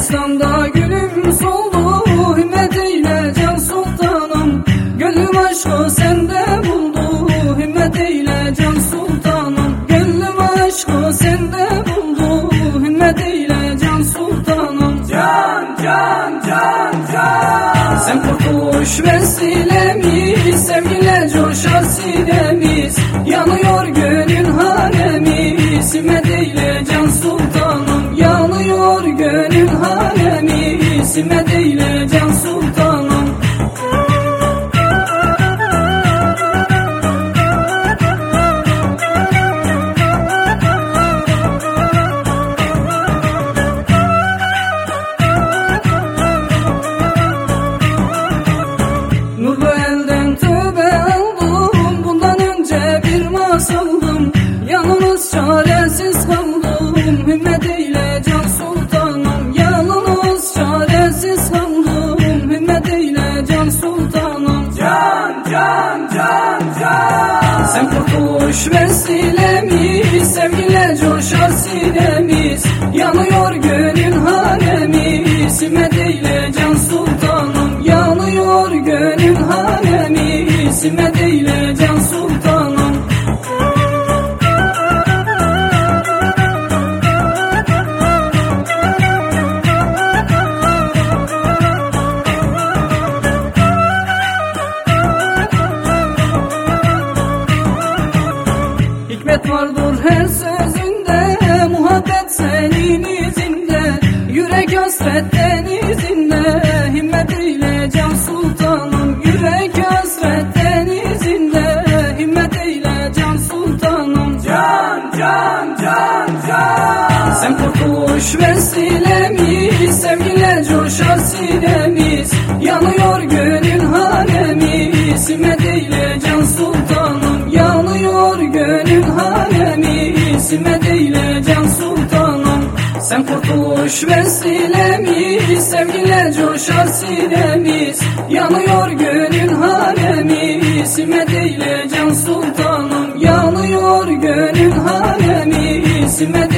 İsyanda gülüm soldu Himmet eyle can sultanım. Gönlüm aşkı sende buldu Himmet eyle can sultanım. Gönlüm aşkı sende buldu Himmet eyle can sultanım. Can can can can. Sen kurtuluş vesilemiz Sevgiyle coşar sinemiz gönül hanemiz Himmet eyle can sultanım. Nurlu elden tövbe aldım Bundan önce bir masaldım Yalnız çaresiz kaldım Himmet can Sen kurtuluş vesilemiz Sevgiyle coşar sinemiz vardır her sözünde Muhabbet senin izinde. Yürek hasret denizinde Himmet eyle can sultanım. Yürek hasret denizinde Himmet eyle can sultanım. Can can can can. Sen kurtuluş vesilemiz Himmet eyle can sultanım? Sen kurtuluş vesilemiz Sevgiyle coşar sinemiz. Yanıyor gönül hanemiz Himmet eyle can sultanım? Yanıyor gönül hanemiz Himmet